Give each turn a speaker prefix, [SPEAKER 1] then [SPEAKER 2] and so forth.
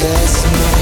[SPEAKER 1] this night